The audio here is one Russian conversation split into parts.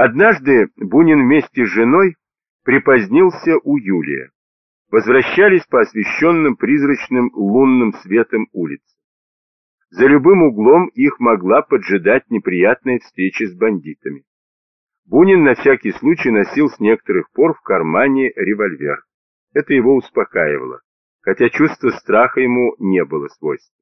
Однажды Бунин вместе с женой припозднился у Юлия. Возвращались по освещенным призрачным лунным светом улиц. За любым углом их могла поджидать неприятная встреча с бандитами. Бунин на всякий случай носил с некоторых пор в кармане револьвер. Это его успокаивало, хотя чувство страха ему не было свойственно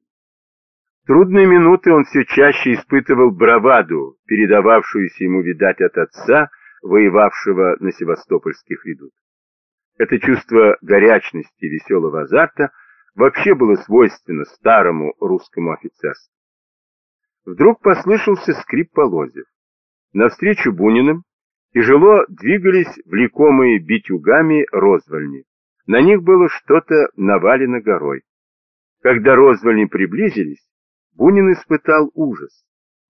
трудные минуты он все чаще испытывал браваду, передававшуюся ему, видать, от отца, воевавшего на севастопольских редутах. Это чувство горячности и веселого азарта вообще было свойственно старому русскому офицерству. Вдруг послышался скрип полозьев. Навстречу Буниным тяжело двигались влекомые битюгами розвальни. На них было что-то навалено горой. Когда розвальни приблизились, Бунин испытал ужас.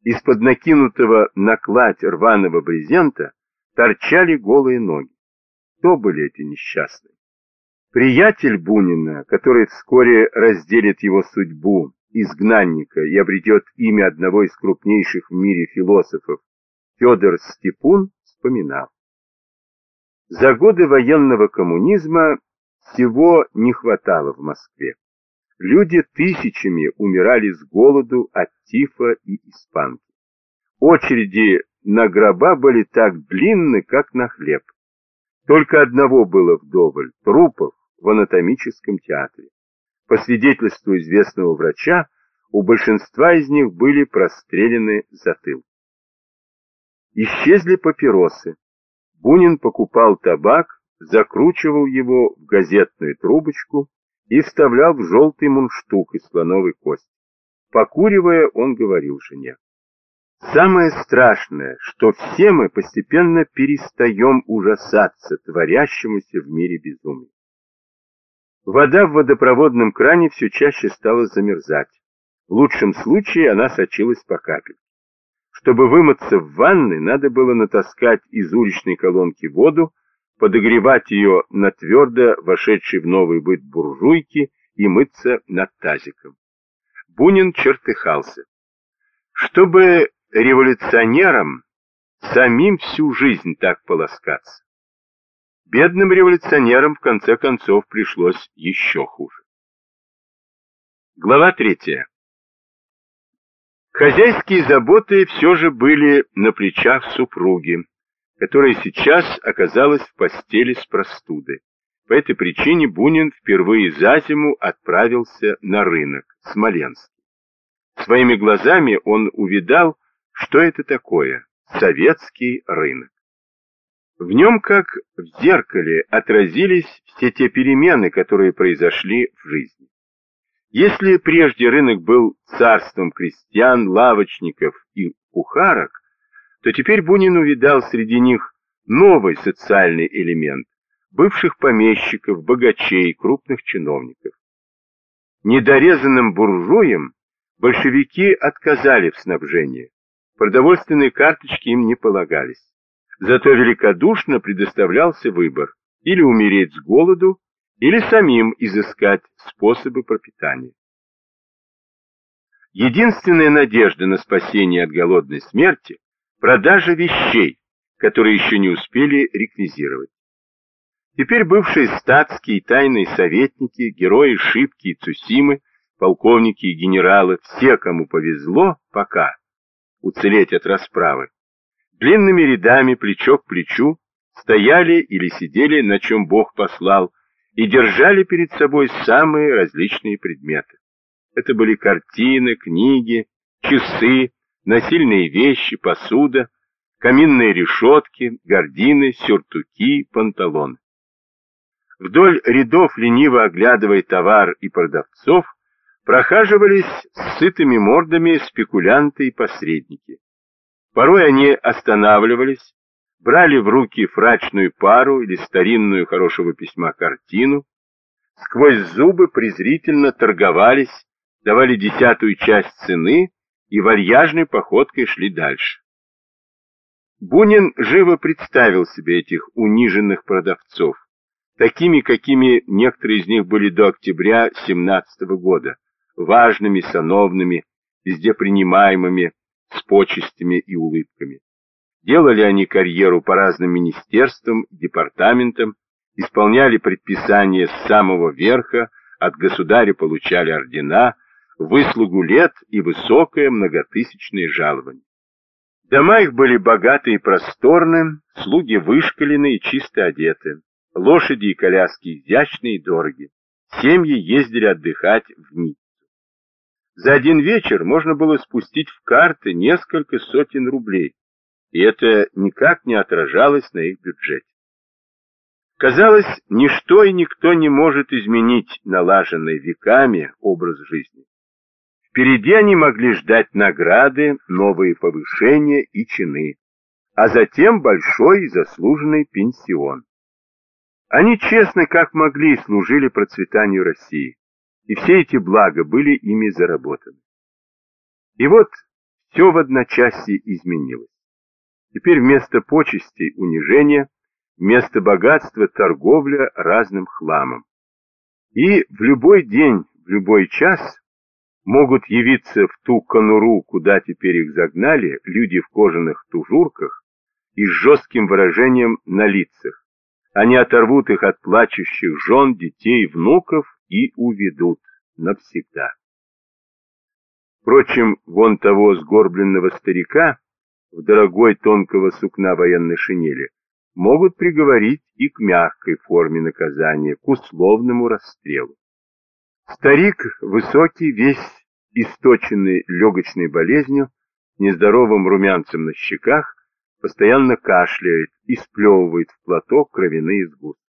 Из-под накинутого на кладь рваного брезента торчали голые ноги. Кто были эти несчастные? Приятель Бунина, который вскоре разделит его судьбу, изгнанника, и обретет имя одного из крупнейших в мире философов, Федор Степун, вспоминал. За годы военного коммунизма всего не хватало в Москве. Люди тысячами умирали с голоду от тифа и испанки. Очереди на гроба были так длинны, как на хлеб. Только одного было вдоволь – трупов в анатомическом театре. По свидетельству известного врача, у большинства из них были прострелены затылки. Исчезли папиросы. Бунин покупал табак, закручивал его в газетную трубочку и вставлял в желтый мундштук из слоновой кости. Покуривая, он говорил жене. Самое страшное, что все мы постепенно перестаем ужасаться творящемуся в мире безумия. Вода в водопроводном кране все чаще стала замерзать. В лучшем случае она сочилась по капельке. Чтобы вымыться в ванной, надо было натаскать из уличной колонки воду, подогревать ее на твердо вошедшей в новый быт буржуйки и мыться над тазиком. Бунин чертыхался. Чтобы революционерам самим всю жизнь так полоскаться. Бедным революционерам в конце концов пришлось еще хуже. Глава третья. Хозяйские заботы все же были на плечах супруги, которая сейчас оказалась в постели с простудой. По этой причине Бунин впервые за зиму отправился на рынок, Смоленск. Своими глазами он увидал, что это такое советский рынок. В нем, как в зеркале, отразились все те перемены, которые произошли в жизни. Если прежде рынок был царством крестьян, лавочников и кухарок, то теперь Бунин увидал среди них новый социальный элемент бывших помещиков, богачей, крупных чиновников. Недорезанным буржуям большевики отказали в снабжении, продовольственные карточки им не полагались. Зато великодушно предоставлялся выбор или умереть с голоду, или самим изыскать способы пропитания. Единственная надежда на спасение от голодной смерти Продажа вещей, которые еще не успели реквизировать. Теперь бывшие статские и тайные советники, герои Шибки и Цусимы, полковники и генералы, все, кому повезло, пока уцелеть от расправы, длинными рядами, плечо к плечу, стояли или сидели, на чем Бог послал, и держали перед собой самые различные предметы. Это были картины, книги, часы, насильные вещи, посуда, каминные решетки, гардины, сюртуки, панталоны. Вдоль рядов, лениво оглядывая товар и продавцов, прохаживались с сытыми мордами спекулянты и посредники. Порой они останавливались, брали в руки фрачную пару или старинную хорошего письма картину, сквозь зубы презрительно торговались, давали десятую часть цены и вальяжной походкой шли дальше. Бунин живо представил себе этих униженных продавцов, такими, какими некоторые из них были до октября 17 года, важными, сановными, везде принимаемыми, с почестями и улыбками. Делали они карьеру по разным министерствам, департаментам, исполняли предписания с самого верха, от государя получали ордена, выслугу лет и высокое многотысячное жалование. Дома их были богаты и просторны, слуги вышкалены и чисто одеты, лошади и коляски изящные и дороги. Семьи ездили отдыхать в Ниццу. За один вечер можно было спустить в карты несколько сотен рублей, и это никак не отражалось на их бюджете. Казалось, ничто и никто не может изменить налаженный веками образ жизни. Впереди они могли ждать награды, новые повышения и чины, а затем большой и заслуженный пенсион. Они честно, как могли, служили процветанию России, и все эти блага были ими заработаны. И вот все в одночасье изменилось. Теперь вместо почестей унижения, вместо богатства торговля разным хламом. И в любой день, в любой час могут явиться в ту конуру, куда теперь их загнали, люди в кожаных тужурках и с жестким выражением на лицах. Они оторвут их от плачущих жен, детей, внуков и уведут навсегда. Впрочем, вон того сгорбленного старика в дорогой тонкого сукна военной шинели могут приговорить и к мягкой форме наказания, к условному расстрелу. Старик, высокий, весь источенный легочной болезнью, нездоровым румянцем на щеках, постоянно кашляет и сплевывает в платок кровяные сгустки.